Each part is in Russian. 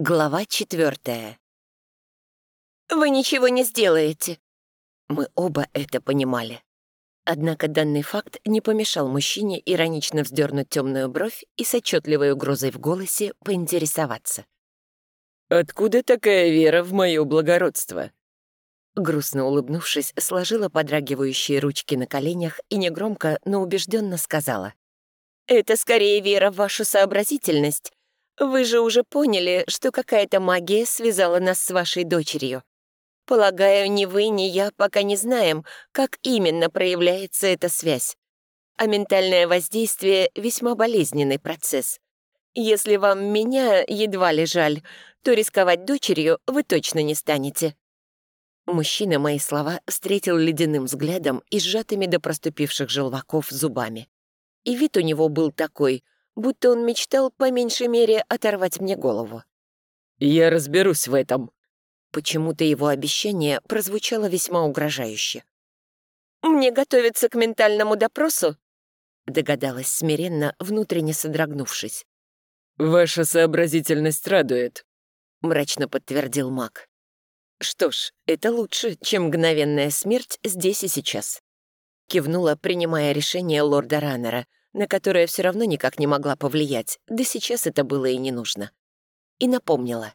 Глава четвертая. «Вы ничего не сделаете!» Мы оба это понимали. Однако данный факт не помешал мужчине иронично вздернуть темную бровь и с отчетливой угрозой в голосе поинтересоваться. «Откуда такая вера в мое благородство?» Грустно улыбнувшись, сложила подрагивающие ручки на коленях и негромко, но убежденно сказала. «Это скорее вера в вашу сообразительность. Вы же уже поняли, что какая-то магия связала нас с вашей дочерью. Полагаю, ни вы, ни я пока не знаем, как именно проявляется эта связь. А ментальное воздействие — весьма болезненный процесс. Если вам меня едва ли жаль, то рисковать дочерью вы точно не станете». Мужчина мои слова встретил ледяным взглядом и сжатыми до проступивших желваков зубами. И вид у него был такой, будто он мечтал по меньшей мере оторвать мне голову. «Я разберусь в этом», Почему-то его обещание прозвучало весьма угрожающе. «Мне готовиться к ментальному допросу?» догадалась смиренно, внутренне содрогнувшись. «Ваша сообразительность радует», — мрачно подтвердил маг. «Что ж, это лучше, чем мгновенная смерть здесь и сейчас», — кивнула, принимая решение лорда Раннера, на которое все равно никак не могла повлиять, да сейчас это было и не нужно. И напомнила.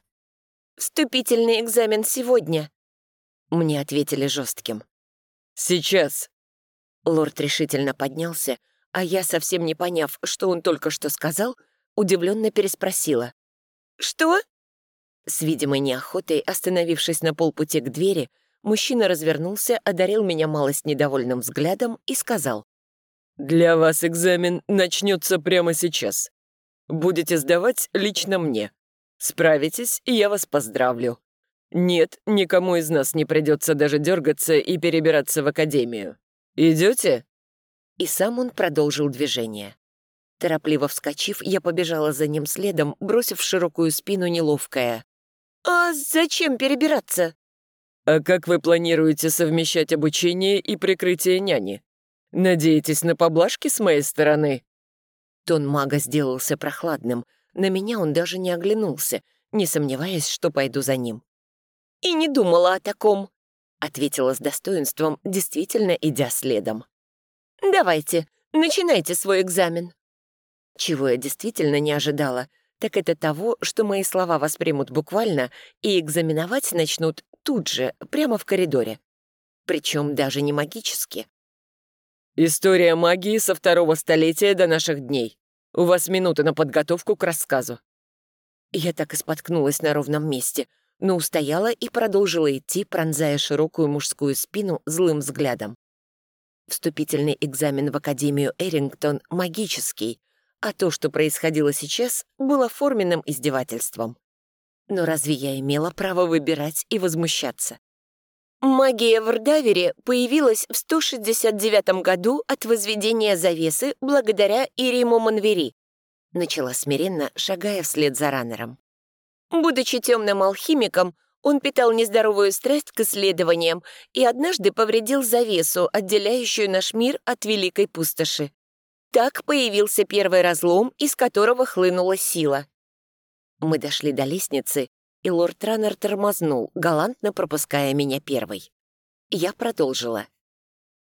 «Вступительный экзамен сегодня», — мне ответили жестким. «Сейчас». Лорд решительно поднялся, а я, совсем не поняв, что он только что сказал, удивленно переспросила. «Что?» С видимой неохотой, остановившись на полпути к двери, мужчина развернулся, одарил меня малость недовольным взглядом и сказал. «Для вас экзамен начнется прямо сейчас. Будете сдавать лично мне. Справитесь, и я вас поздравлю. Нет, никому из нас не придется даже дергаться и перебираться в академию. Идете? И сам он продолжил движение. Торопливо вскочив, я побежала за ним следом, бросив широкую спину неловкое. «А зачем перебираться?» «А как вы планируете совмещать обучение и прикрытие няни? Надеетесь на поблажки с моей стороны?» Тон мага сделался прохладным, на меня он даже не оглянулся, не сомневаясь, что пойду за ним. «И не думала о таком», — ответила с достоинством, действительно идя следом. «Давайте, начинайте свой экзамен». Чего я действительно не ожидала, так это того, что мои слова воспримут буквально и экзаменовать начнут тут же, прямо в коридоре. Причем даже не магически. «История магии со второго столетия до наших дней», у вас минута на подготовку к рассказу». Я так и споткнулась на ровном месте, но устояла и продолжила идти, пронзая широкую мужскую спину злым взглядом. Вступительный экзамен в Академию Эрингтон магический, а то, что происходило сейчас, было форменным издевательством. Но разве я имела право выбирать и возмущаться? Магия в Рдавере появилась в 169 году от возведения завесы благодаря Ириму Манвери, начала смиренно, шагая вслед за раннером. Будучи темным алхимиком, он питал нездоровую страсть к исследованиям и однажды повредил завесу, отделяющую наш мир от великой пустоши. Так появился первый разлом, из которого хлынула сила. Мы дошли до лестницы, и лорд Раннер тормознул, галантно пропуская меня первой. Я продолжила.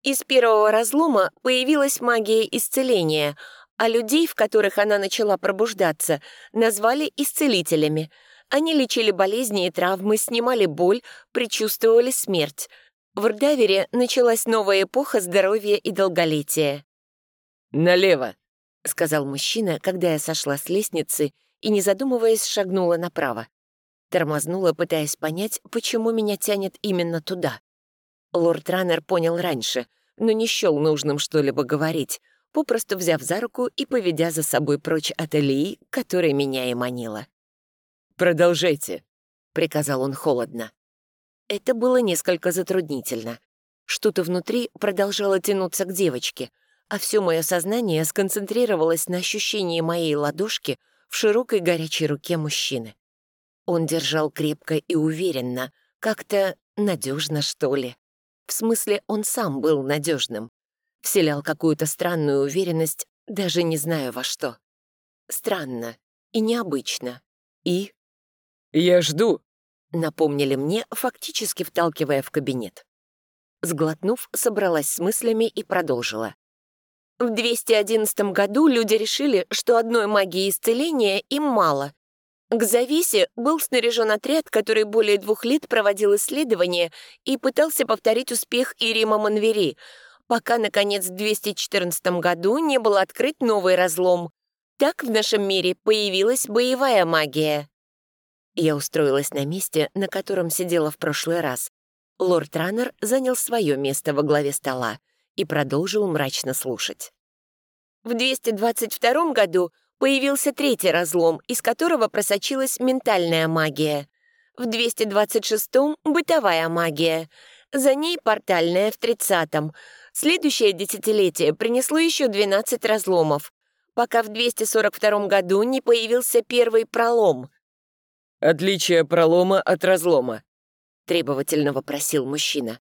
Из первого разлома появилась магия исцеления, а людей, в которых она начала пробуждаться, назвали исцелителями. Они лечили болезни и травмы, снимали боль, предчувствовали смерть. В Рдавере началась новая эпоха здоровья и долголетия. «Налево», — сказал мужчина, когда я сошла с лестницы и, не задумываясь, шагнула направо. Тормознула, пытаясь понять, почему меня тянет именно туда. Лорд Раннер понял раньше, но не счел нужным что-либо говорить, попросту взяв за руку и поведя за собой прочь от Элии, которая меня и манила. «Продолжайте», — приказал он холодно. Это было несколько затруднительно. Что-то внутри продолжало тянуться к девочке, а все мое сознание сконцентрировалось на ощущении моей ладошки в широкой горячей руке мужчины. Он держал крепко и уверенно, как-то надежно, что ли. В смысле, он сам был надежным. Вселял какую-то странную уверенность, даже не знаю во что. Странно и необычно. И «Я жду», — напомнили мне, фактически вталкивая в кабинет. Сглотнув, собралась с мыслями и продолжила. В 211 году люди решили, что одной магии исцеления им мало. К Зависе был снаряжен отряд, который более двух лет проводил исследования и пытался повторить успех Ирима Манвери, пока, наконец, в 214 году не был открыт новый разлом. Так в нашем мире появилась боевая магия. Я устроилась на месте, на котором сидела в прошлый раз. Лорд Раннер занял свое место во главе стола и продолжил мрачно слушать. В 222 году появился третий разлом, из которого просочилась ментальная магия. В 226-м — бытовая магия. За ней портальная в 30-м. Следующее десятилетие принесло еще 12 разломов, пока в 242 году не появился первый пролом. «Отличие пролома от разлома», — требовательно вопросил мужчина.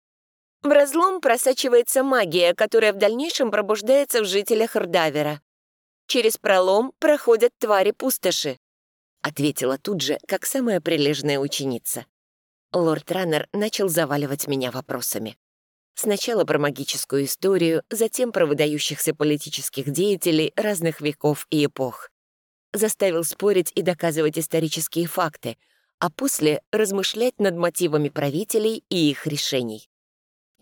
В разлом просачивается магия, которая в дальнейшем пробуждается в жителях Рдавера. Через пролом проходят твари пустоши», — ответила тут же, как самая прилежная ученица. Лорд Раннер начал заваливать меня вопросами. Сначала про магическую историю, затем про выдающихся политических деятелей разных веков и эпох. Заставил спорить и доказывать исторические факты, а после размышлять над мотивами правителей и их решений.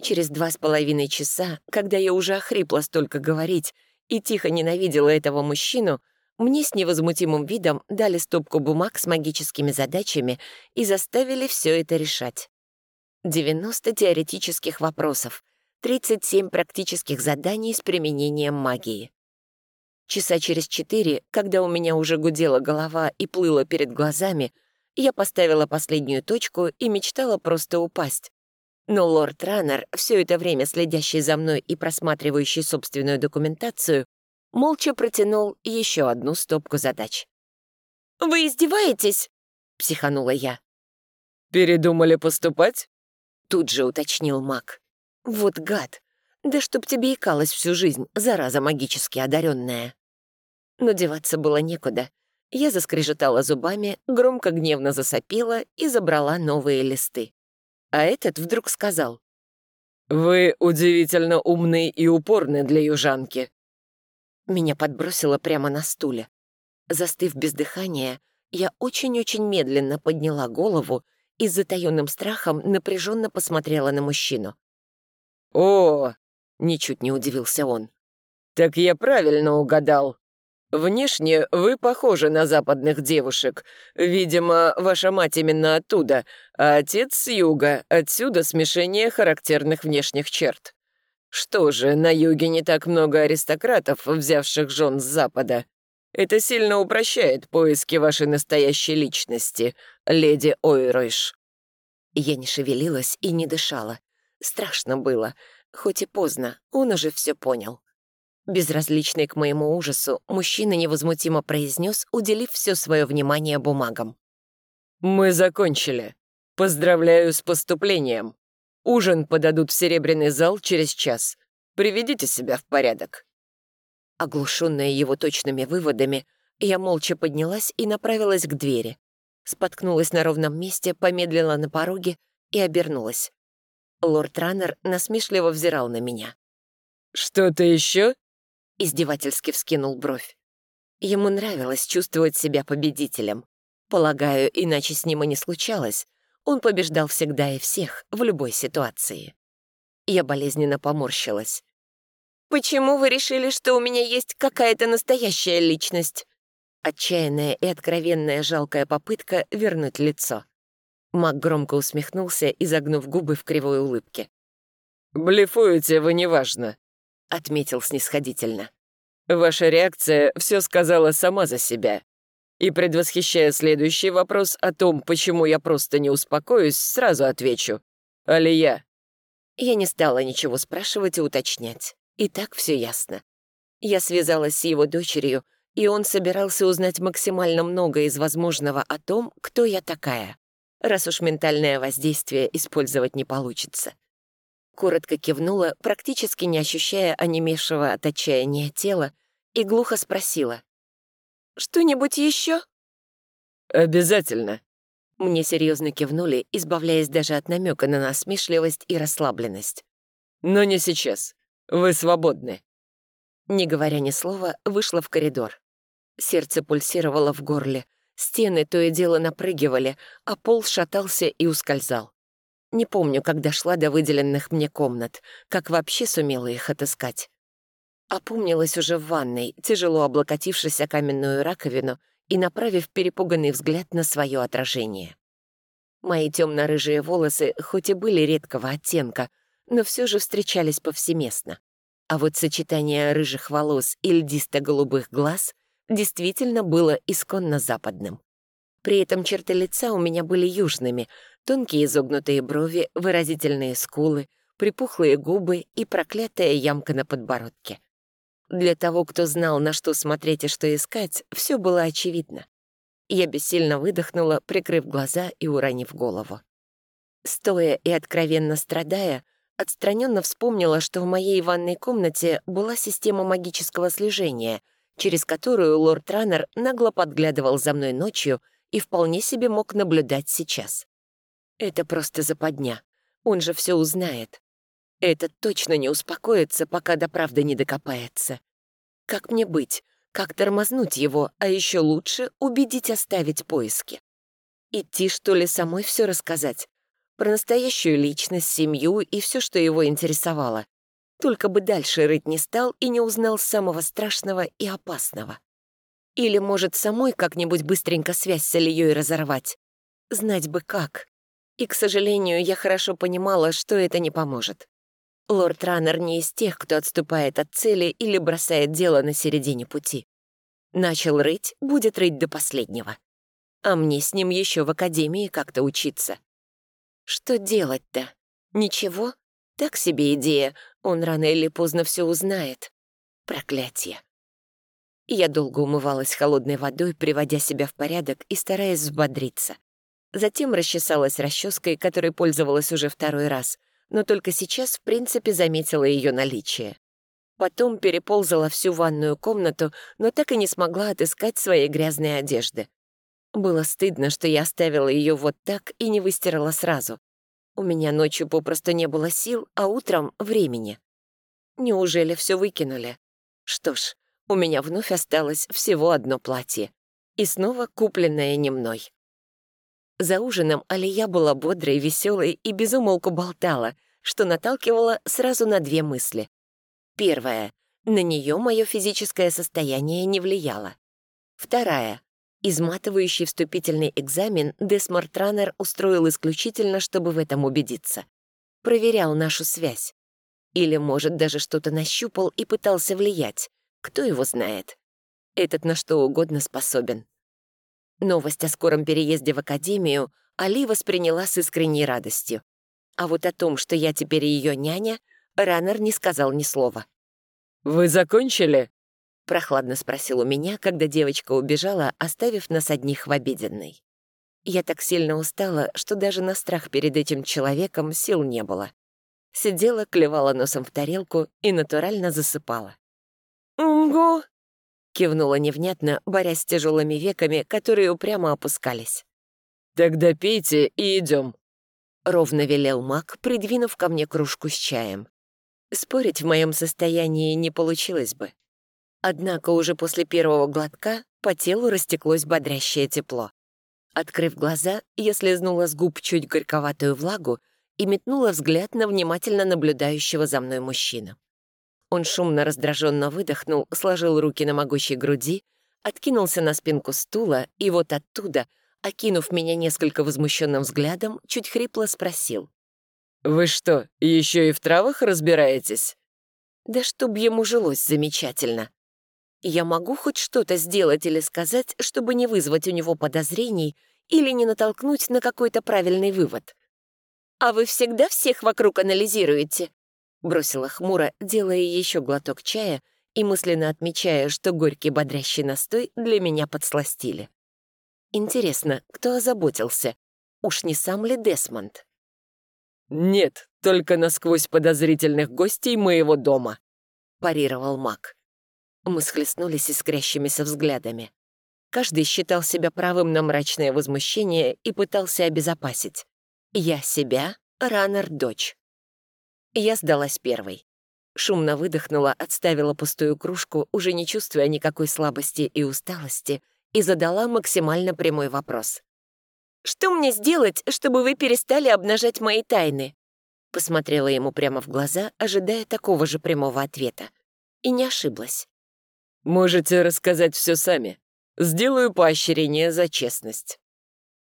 Через два с половиной часа, когда я уже охрипла столько говорить и тихо ненавидела этого мужчину, мне с невозмутимым видом дали стопку бумаг с магическими задачами и заставили все это решать. 90 теоретических вопросов, 37 практических заданий с применением магии. Часа через четыре, когда у меня уже гудела голова и плыла перед глазами, я поставила последнюю точку и мечтала просто упасть, но лорд Раннер, все это время следящий за мной и просматривающий собственную документацию, молча протянул еще одну стопку задач. «Вы издеваетесь?» — психанула я. «Передумали поступать?» — тут же уточнил маг. «Вот гад! Да чтоб тебе икалась всю жизнь, зараза магически одаренная!» Но деваться было некуда. Я заскрежетала зубами, громко гневно засопила и забрала новые листы. А этот вдруг сказал. «Вы удивительно умны и упорны для южанки». Меня подбросило прямо на стуле. Застыв без дыхания, я очень-очень медленно подняла голову и с затаённым страхом напряженно посмотрела на мужчину. «О!» — ничуть не удивился он. «Так я правильно угадал. Внешне вы похожи на западных девушек. Видимо, ваша мать именно оттуда, а отец с юга. Отсюда смешение характерных внешних черт. Что же, на юге не так много аристократов, взявших жен с запада. Это сильно упрощает поиски вашей настоящей личности, леди Ойройш». Я не шевелилась и не дышала. Страшно было, хоть и поздно, он уже все понял. Безразличный к моему ужасу, мужчина невозмутимо произнес, уделив все свое внимание бумагам. «Мы закончили. Поздравляю с поступлением. Ужин подадут в серебряный зал через час. Приведите себя в порядок». Оглушенная его точными выводами, я молча поднялась и направилась к двери. Споткнулась на ровном месте, помедлила на пороге и обернулась. Лорд Раннер насмешливо взирал на меня. «Что-то еще?» Издевательски вскинул бровь. Ему нравилось чувствовать себя победителем. Полагаю, иначе с ним и не случалось. Он побеждал всегда и всех, в любой ситуации. Я болезненно поморщилась. «Почему вы решили, что у меня есть какая-то настоящая личность?» Отчаянная и откровенная жалкая попытка вернуть лицо. Мак громко усмехнулся, изогнув губы в кривой улыбке. «Блефуете вы неважно отметил снисходительно. «Ваша реакция все сказала сама за себя. И предвосхищая следующий вопрос о том, почему я просто не успокоюсь, сразу отвечу. Алия». Я не стала ничего спрашивать и уточнять. И так все ясно. Я связалась с его дочерью, и он собирался узнать максимально много из возможного о том, кто я такая, раз уж ментальное воздействие использовать не получится коротко кивнула, практически не ощущая онемевшего от отчаяния тела, и глухо спросила. «Что-нибудь еще?» «Обязательно». Мне серьезно кивнули, избавляясь даже от намека на насмешливость и расслабленность. «Но не сейчас. Вы свободны». Не говоря ни слова, вышла в коридор. Сердце пульсировало в горле, стены то и дело напрыгивали, а пол шатался и ускользал. Не помню, как дошла до выделенных мне комнат, как вообще сумела их отыскать. Опомнилась уже в ванной, тяжело облокотившись о каменную раковину и направив перепуганный взгляд на свое отражение. Мои темно-рыжие волосы хоть и были редкого оттенка, но все же встречались повсеместно. А вот сочетание рыжих волос и льдисто-голубых глаз действительно было исконно западным. При этом черты лица у меня были южными, тонкие изогнутые брови, выразительные скулы, припухлые губы и проклятая ямка на подбородке. Для того, кто знал, на что смотреть и что искать, все было очевидно. Я бессильно выдохнула, прикрыв глаза и уронив голову. Стоя и откровенно страдая, отстраненно вспомнила, что в моей ванной комнате была система магического слежения, через которую лорд Раннер нагло подглядывал за мной ночью и вполне себе мог наблюдать сейчас. Это просто западня. Он же все узнает. Этот точно не успокоится, пока до правды не докопается. Как мне быть? Как тормознуть его, а еще лучше убедить оставить поиски? Идти, что ли, самой все рассказать? Про настоящую личность, семью и все, что его интересовало. Только бы дальше рыть не стал и не узнал самого страшного и опасного. Или, может, самой как-нибудь быстренько связь с Ильей разорвать. Знать бы как. И, к сожалению, я хорошо понимала, что это не поможет. Лорд Раннер не из тех, кто отступает от цели или бросает дело на середине пути. Начал рыть, будет рыть до последнего. А мне с ним еще в академии как-то учиться. Что делать-то? Ничего? Так себе идея. Он рано или поздно все узнает. Проклятие. Я долго умывалась холодной водой, приводя себя в порядок и стараясь взбодриться. Затем расчесалась расческой, которой пользовалась уже второй раз, но только сейчас, в принципе, заметила ее наличие. Потом переползала всю ванную комнату, но так и не смогла отыскать своей грязной одежды. Было стыдно, что я оставила ее вот так и не выстирала сразу. У меня ночью попросту не было сил, а утром — времени. Неужели все выкинули? Что ж, у меня вновь осталось всего одно платье. И снова купленное не мной. За ужином Алия была бодрой, веселой и безумолку болтала, что наталкивало сразу на две мысли. Первая — на нее мое физическое состояние не влияло. Вторая — изматывающий вступительный экзамен Десмарт Раннер устроил исключительно, чтобы в этом убедиться. Проверял нашу связь. Или, может, даже что-то нащупал и пытался влиять, кто его знает? Этот на что угодно способен. Новость о скором переезде в академию Али восприняла с искренней радостью. А вот о том, что я теперь ее няня, Раннер не сказал ни слова. «Вы закончили?» — прохладно спросил у меня, когда девочка убежала, оставив нас одних в обеденной. Я так сильно устала, что даже на страх перед этим человеком сил не было. Сидела, клевала носом в тарелку и натурально засыпала. «Угу», — кивнула невнятно, борясь с тяжелыми веками, которые упрямо опускались. «Тогда пейте и идем», — ровно велел маг, придвинув ко мне кружку с чаем. Спорить в моем состоянии не получилось бы. Однако уже после первого глотка по телу растеклось бодрящее тепло. Открыв глаза, я слезнула с губ чуть горьковатую влагу и метнула взгляд на внимательно наблюдающего за мной мужчину. Он шумно раздраженно выдохнул, сложил руки на могучей груди, откинулся на спинку стула и вот оттуда, окинув меня несколько возмущенным взглядом, чуть хрипло спросил. «Вы что, еще и в травах разбираетесь?» «Да чтоб ему жилось замечательно. Я могу хоть что-то сделать или сказать, чтобы не вызвать у него подозрений или не натолкнуть на какой-то правильный вывод?» «А вы всегда всех вокруг анализируете?» Бросила хмуро, делая еще глоток чая и мысленно отмечая, что горький бодрящий настой для меня подсластили. Интересно, кто озаботился? Уж не сам ли Десмонд? «Нет, только насквозь подозрительных гостей моего дома», — парировал маг. Мы схлестнулись искрящимися взглядами. Каждый считал себя правым на мрачное возмущение и пытался обезопасить. Я себя, Раннер — дочь. Я сдалась первой. Шумно выдохнула, отставила пустую кружку, уже не чувствуя никакой слабости и усталости, и задала максимально прямой вопрос. «Что мне сделать, чтобы вы перестали обнажать мои тайны?» Посмотрела ему прямо в глаза, ожидая такого же прямого ответа. И не ошиблась. «Можете рассказать все сами. Сделаю поощрение за честность».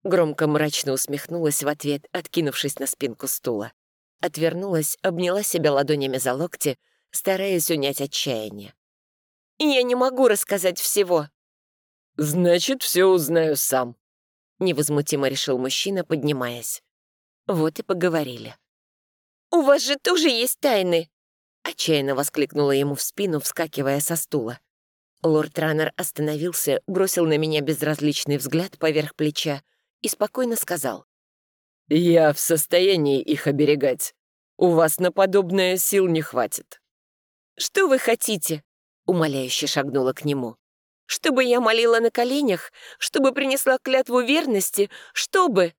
Громко мрачно усмехнулась в ответ, откинувшись на спинку стула. Отвернулась, обняла себя ладонями за локти, стараясь унять отчаяние. «Я не могу рассказать всего». «Значит, все узнаю сам», — невозмутимо решил мужчина, поднимаясь. Вот и поговорили. «У вас же тоже есть тайны!» Отчаянно воскликнула ему в спину, вскакивая со стула. Лорд Раннер остановился, бросил на меня безразличный взгляд поверх плеча и спокойно сказал. «Я в состоянии их оберегать. У вас на подобное сил не хватит». «Что вы хотите?» — умоляюще шагнула к нему. «Чтобы я молила на коленях? Чтобы принесла клятву верности? Чтобы...»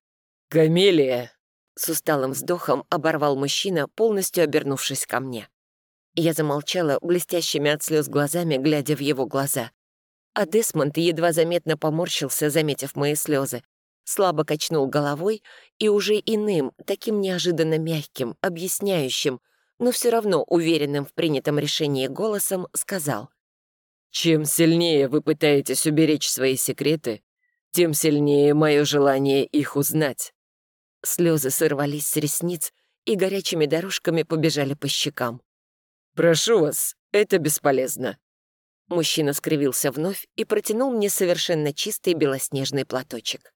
«Камелия!» С усталым вздохом оборвал мужчина, полностью обернувшись ко мне. Я замолчала, блестящими от слез глазами, глядя в его глаза. А Десмонд едва заметно поморщился, заметив мои слезы. Слабо качнул головой и уже иным, таким неожиданно мягким, объясняющим, но все равно уверенным в принятом решении голосом сказал. «Чем сильнее вы пытаетесь уберечь свои секреты, тем сильнее мое желание их узнать. Слезы сорвались с ресниц и горячими дорожками побежали по щекам. «Прошу вас, это бесполезно». Мужчина скривился вновь и протянул мне совершенно чистый белоснежный платочек.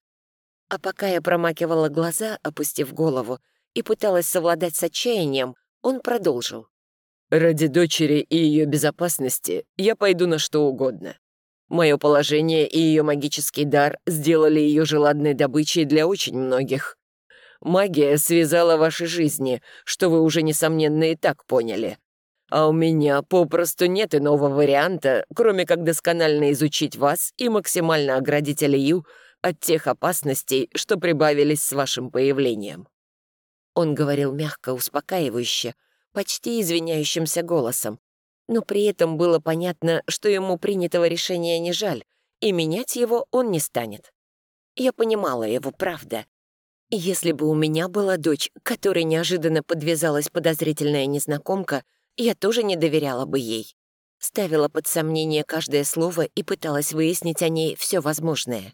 А пока я промакивала глаза, опустив голову, и пыталась совладать с отчаянием, он продолжил. «Ради дочери и ее безопасности я пойду на что угодно. Мое положение и ее магический дар сделали ее желанной добычей для очень многих. Магия связала ваши жизни, что вы уже, несомненно, и так поняли. А у меня попросту нет иного варианта, кроме как досконально изучить вас и максимально оградить Алию от тех опасностей, что прибавились с вашим появлением». Он говорил мягко, успокаивающе, почти извиняющимся голосом, но при этом было понятно, что ему принятого решения не жаль, и менять его он не станет. Я понимала его, правда, если бы у меня была дочь, которой неожиданно подвязалась подозрительная незнакомка, я тоже не доверяла бы ей. Ставила под сомнение каждое слово и пыталась выяснить о ней все возможное.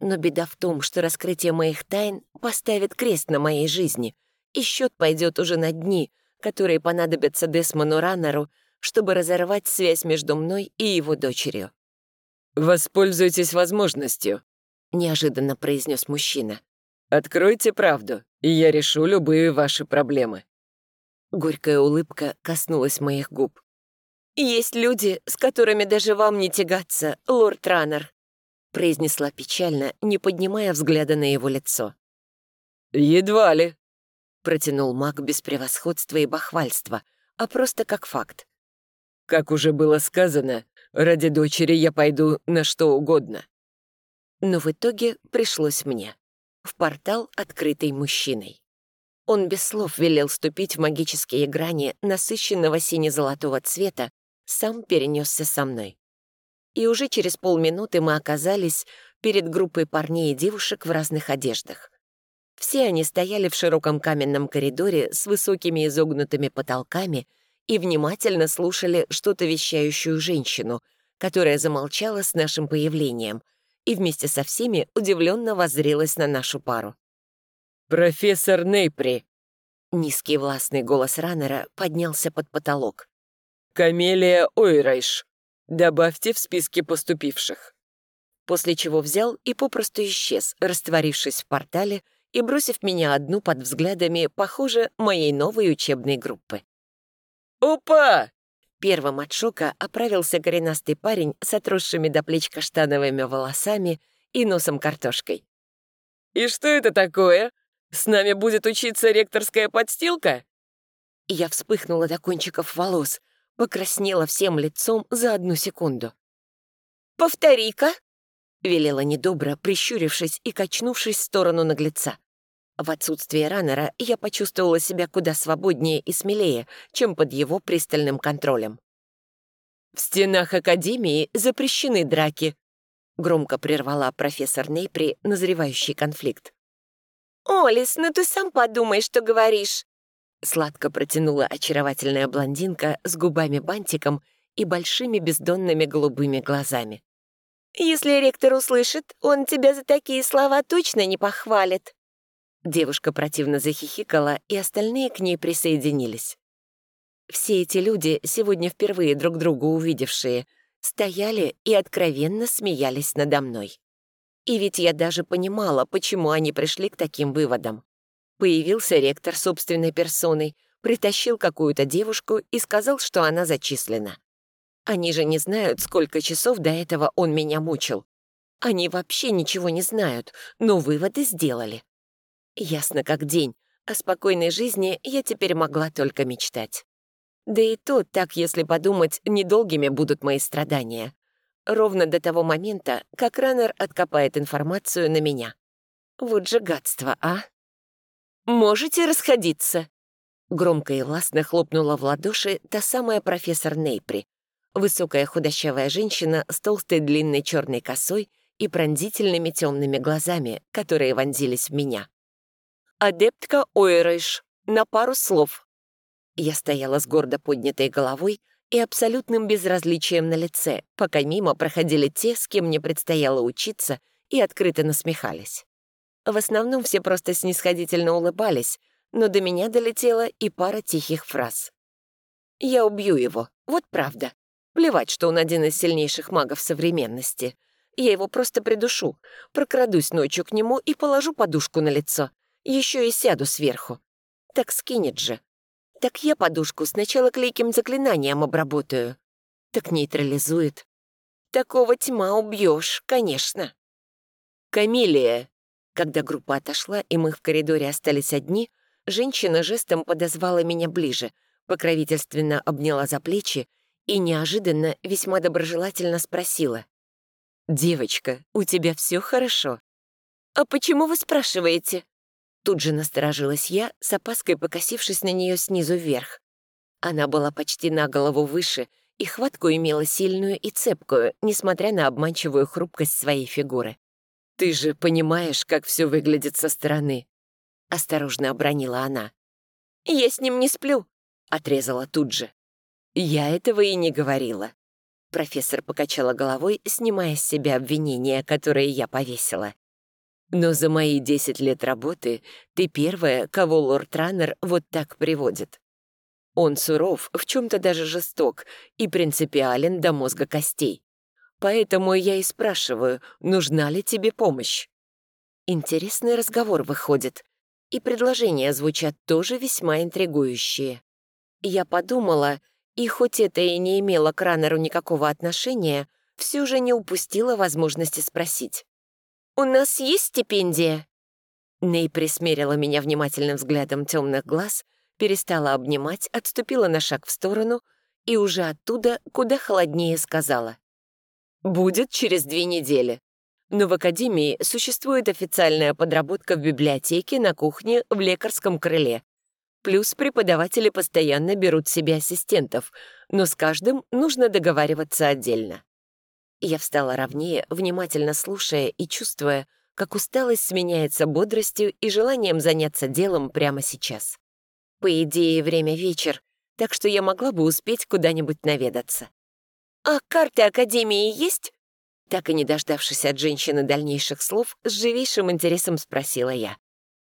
Но беда в том, что раскрытие моих тайн поставит крест на моей жизни, и счет пойдет уже на дни, которые понадобятся Десмону Раннеру, чтобы разорвать связь между мной и его дочерью. «Воспользуйтесь возможностью», — неожиданно произнес мужчина. Откройте правду, и я решу любые ваши проблемы». Горькая улыбка коснулась моих губ. «Есть люди, с которыми даже вам не тягаться, лорд Раннер», произнесла печально, не поднимая взгляда на его лицо. «Едва ли», протянул маг без превосходства и бахвальства, а просто как факт. «Как уже было сказано, ради дочери я пойду на что угодно». Но в итоге пришлось мне в портал, открытый мужчиной. Он без слов велел ступить в магические грани насыщенного сине-золотого цвета, сам перенесся со мной. И уже через полминуты мы оказались перед группой парней и девушек в разных одеждах. Все они стояли в широком каменном коридоре с высокими изогнутыми потолками и внимательно слушали что-то вещающую женщину, которая замолчала с нашим появлением — и вместе со всеми удивленно воззрелась на нашу пару. «Профессор Нейпри!» Низкий властный голос Раннера поднялся под потолок. «Камелия Ойрайш. Добавьте в списке поступивших». После чего взял и попросту исчез, растворившись в портале и бросив меня одну под взглядами, похоже, моей новой учебной группы. «Опа!» Первым от шока оправился коренастый парень с отросшими до плеч каштановыми волосами и носом картошкой. «И что это такое? С нами будет учиться ректорская подстилка?» Я вспыхнула до кончиков волос, покраснела всем лицом за одну секунду. «Повтори-ка!» — велела недобро, прищурившись и качнувшись в сторону наглеца. В отсутствие раннера я почувствовала себя куда свободнее и смелее, чем под его пристальным контролем. «В стенах Академии запрещены драки», — громко прервала профессор Нейпри назревающий конфликт. «Олис, ну ты сам подумай, что говоришь!» Сладко протянула очаровательная блондинка с губами-бантиком и большими бездонными голубыми глазами. «Если ректор услышит, он тебя за такие слова точно не похвалит!» Девушка противно захихикала, и остальные к ней присоединились. Все эти люди, сегодня впервые друг друга увидевшие, стояли и откровенно смеялись надо мной. И ведь я даже понимала, почему они пришли к таким выводам. Появился ректор собственной персоной, притащил какую-то девушку и сказал, что она зачислена. Они же не знают, сколько часов до этого он меня мучил. Они вообще ничего не знают, но выводы сделали. Ясно как день. О спокойной жизни я теперь могла только мечтать. Да и то, так если подумать, недолгими будут мои страдания. Ровно до того момента, как Раннер откопает информацию на меня. Вот же гадство, а? «Можете расходиться!» Громко и властно хлопнула в ладоши та самая профессор Нейпри. Высокая худощавая женщина с толстой длинной черной косой и пронзительными темными глазами, которые вонзились в меня. «Адептка Ойрыш, на пару слов». Я стояла с гордо поднятой головой и абсолютным безразличием на лице, пока мимо проходили те, с кем мне предстояло учиться, и открыто насмехались. В основном все просто снисходительно улыбались, но до меня долетела и пара тихих фраз. «Я убью его, вот правда. Плевать, что он один из сильнейших магов современности. Я его просто придушу, прокрадусь ночью к нему и положу подушку на лицо. Еще и сяду сверху. Так скинет же. Так я подушку сначала клейким заклинанием обработаю. Так нейтрализует. Такого тьма убьешь, конечно. Камилия. Когда группа отошла, и мы в коридоре остались одни, женщина жестом подозвала меня ближе, покровительственно обняла за плечи и неожиданно весьма доброжелательно спросила. «Девочка, у тебя все хорошо?» «А почему вы спрашиваете?» Тут же насторожилась я, с опаской покосившись на нее снизу вверх. Она была почти на голову выше, и хватку имела сильную и цепкую, несмотря на обманчивую хрупкость своей фигуры. «Ты же понимаешь, как все выглядит со стороны?» — осторожно обронила она. «Я с ним не сплю», — отрезала тут же. «Я этого и не говорила». Профессор покачала головой, снимая с себя обвинения, которые я повесила. Но за мои десять лет работы ты первая, кого лорд Раннер вот так приводит. Он суров, в чем-то даже жесток и принципиален до мозга костей. Поэтому я и спрашиваю, нужна ли тебе помощь. Интересный разговор выходит, и предложения звучат тоже весьма интригующие. Я подумала, и хоть это и не имело к Раннеру никакого отношения, все же не упустила возможности спросить. «У нас есть стипендия?» Ней присмерила меня внимательным взглядом темных глаз, перестала обнимать, отступила на шаг в сторону и уже оттуда куда холоднее сказала. «Будет через две недели. Но в академии существует официальная подработка в библиотеке, на кухне, в лекарском крыле. Плюс преподаватели постоянно берут себе ассистентов, но с каждым нужно договариваться отдельно. Я встала ровнее, внимательно слушая и чувствуя, как усталость сменяется бодростью и желанием заняться делом прямо сейчас. По идее, время вечер, так что я могла бы успеть куда-нибудь наведаться. «А карты Академии есть?» Так и не дождавшись от женщины дальнейших слов, с живейшим интересом спросила я.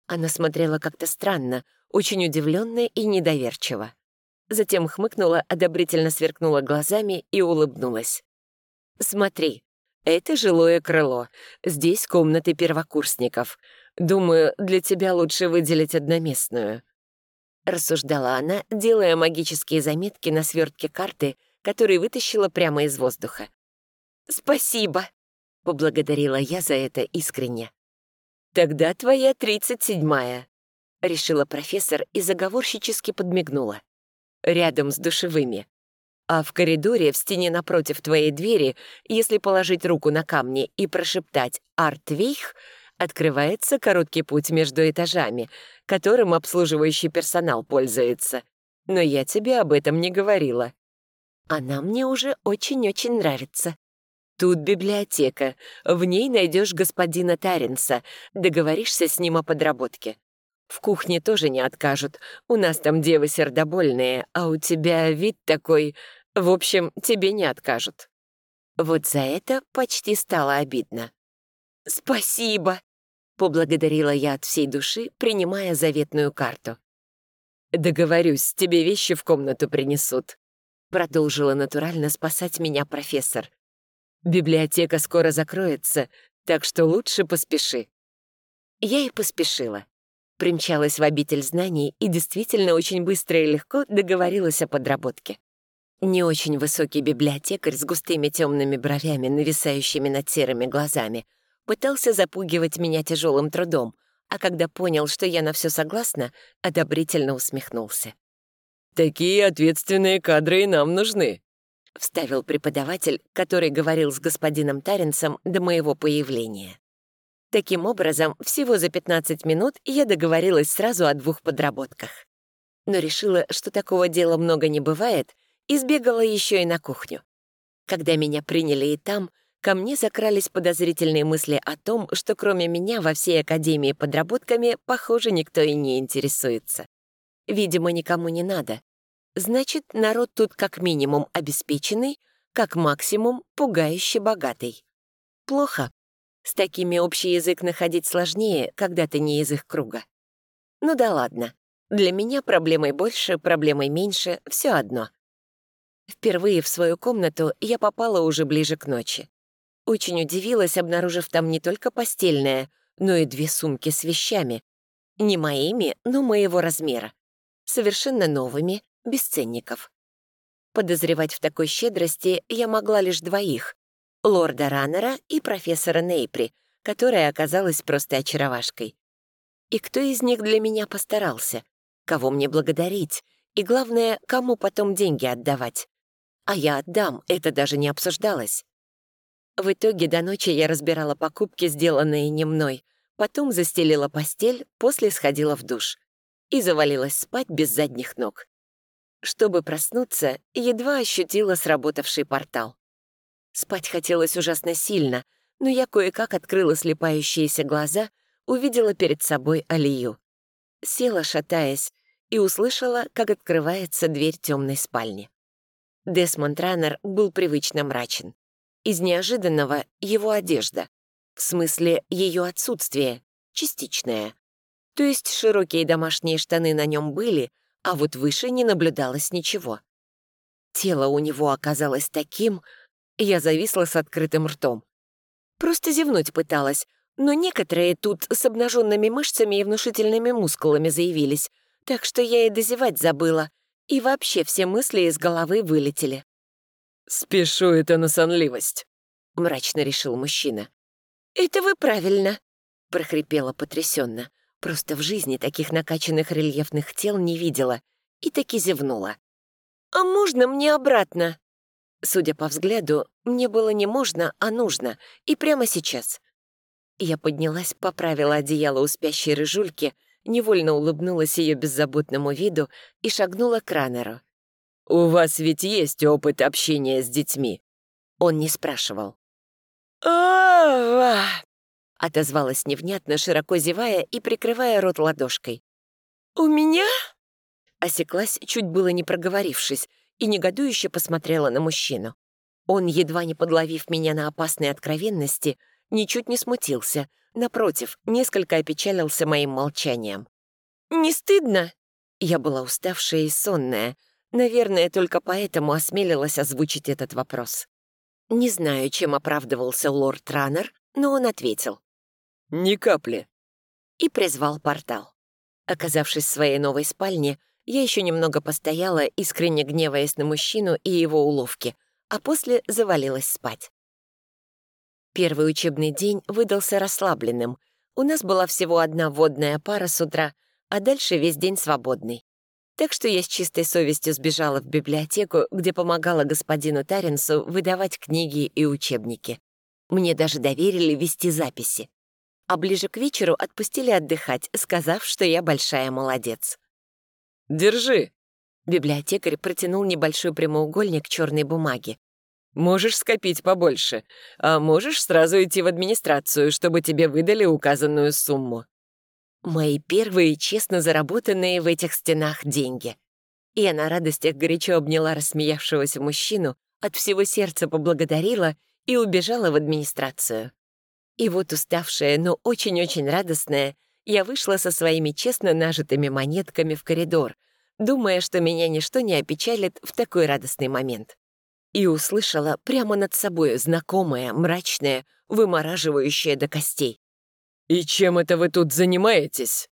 Она смотрела как-то странно, очень удивленно и недоверчиво. Затем хмыкнула, одобрительно сверкнула глазами и улыбнулась. «Смотри, это жилое крыло. Здесь комнаты первокурсников. Думаю, для тебя лучше выделить одноместную». Рассуждала она, делая магические заметки на свертке карты, которые вытащила прямо из воздуха. «Спасибо», — поблагодарила я за это искренне. «Тогда твоя тридцать седьмая», — решила профессор и заговорщически подмигнула. «Рядом с душевыми. А в коридоре, в стене напротив твоей двери, если положить руку на камни и прошептать «Артвейх», открывается короткий путь между этажами, которым обслуживающий персонал пользуется. Но я тебе об этом не говорила. Она мне уже очень-очень нравится. Тут библиотека. В ней найдешь господина Таренса. Договоришься с ним о подработке. В кухне тоже не откажут. У нас там девы сердобольные, а у тебя вид такой... В общем, тебе не откажут. Вот за это почти стало обидно. «Спасибо!» — поблагодарила я от всей души, принимая заветную карту. «Договорюсь, тебе вещи в комнату принесут», — продолжила натурально спасать меня профессор. «Библиотека скоро закроется, так что лучше поспеши». Я и поспешила. Примчалась в обитель знаний и действительно очень быстро и легко договорилась о подработке. Не очень высокий библиотекарь с густыми темными бровями, нависающими над серыми глазами, пытался запугивать меня тяжелым трудом, а когда понял, что я на все согласна, одобрительно усмехнулся. «Такие ответственные кадры и нам нужны», — вставил преподаватель, который говорил с господином Таренсом до моего появления. Таким образом, всего за 15 минут я договорилась сразу о двух подработках. Но решила, что такого дела много не бывает, и сбегала еще и на кухню. Когда меня приняли и там, ко мне закрались подозрительные мысли о том, что кроме меня во всей Академии подработками, похоже, никто и не интересуется. Видимо, никому не надо. Значит, народ тут как минимум обеспеченный, как максимум пугающе богатый. Плохо. С такими общий язык находить сложнее, когда ты не из их круга. Ну да ладно. Для меня проблемой больше, проблемой меньше — все одно. Впервые в свою комнату я попала уже ближе к ночи. Очень удивилась, обнаружив там не только постельное, но и две сумки с вещами. Не моими, но моего размера. Совершенно новыми, без ценников. Подозревать в такой щедрости я могла лишь двоих — лорда Раннера и профессора Нейпри, которая оказалась просто очаровашкой. И кто из них для меня постарался? Кого мне благодарить? И главное, кому потом деньги отдавать? А я отдам, это даже не обсуждалось. В итоге до ночи я разбирала покупки, сделанные не мной, потом застелила постель, после сходила в душ и завалилась спать без задних ног. Чтобы проснуться, едва ощутила сработавший портал. Спать хотелось ужасно сильно, но я кое-как открыла слепающиеся глаза, увидела перед собой Алию. Села, шатаясь, и услышала, как открывается дверь темной спальни. Десмонд Раннер был привычно мрачен. Из неожиданного — его одежда. В смысле, ее отсутствие, частичное. То есть широкие домашние штаны на нем были, а вот выше не наблюдалось ничего. Тело у него оказалось таким, я зависла с открытым ртом. Просто зевнуть пыталась, но некоторые тут с обнаженными мышцами и внушительными мускулами заявились, так что я и дозевать забыла, и вообще все мысли из головы вылетели. «Спешу это на сонливость», — мрачно решил мужчина. «Это вы правильно», — прохрипела потрясенно. Просто в жизни таких накачанных рельефных тел не видела. И таки зевнула. «А можно мне обратно?» Судя по взгляду, мне было не можно, а нужно. И прямо сейчас. Я поднялась, поправила одеяло у спящей рыжульки, невольно улыбнулась ее беззаботному виду и шагнула к ранеру. «У вас ведь есть опыт общения с детьми?» Он не спрашивал. а отозвалась невнятно, широко зевая и прикрывая рот ладошкой. «У меня?» Осеклась, чуть было не проговорившись, и негодующе посмотрела на мужчину. Он, едва не подловив меня на опасной откровенности, ничуть не смутился, напротив, несколько опечалился моим молчанием. «Не стыдно?» Я была уставшая и сонная, наверное, только поэтому осмелилась озвучить этот вопрос. Не знаю, чем оправдывался лорд Раннер, но он ответил. «Ни капли». И призвал портал. Оказавшись в своей новой спальне, я еще немного постояла, искренне гневаясь на мужчину и его уловки, а после завалилась спать. Первый учебный день выдался расслабленным. У нас была всего одна водная пара с утра, а дальше весь день свободный. Так что я с чистой совестью сбежала в библиотеку, где помогала господину Таренсу выдавать книги и учебники. Мне даже доверили вести записи. А ближе к вечеру отпустили отдыхать, сказав, что я большая молодец. «Держи!» Библиотекарь протянул небольшой прямоугольник черной бумаги. «Можешь скопить побольше, а можешь сразу идти в администрацию, чтобы тебе выдали указанную сумму». Мои первые честно заработанные в этих стенах деньги. Я на радостях горячо обняла рассмеявшегося мужчину, от всего сердца поблагодарила и убежала в администрацию. И вот уставшая, но очень-очень радостная, я вышла со своими честно нажитыми монетками в коридор, думая, что меня ничто не опечалит в такой радостный момент. И услышала прямо над собой знакомое, мрачное, вымораживающее до костей. «И чем это вы тут занимаетесь?»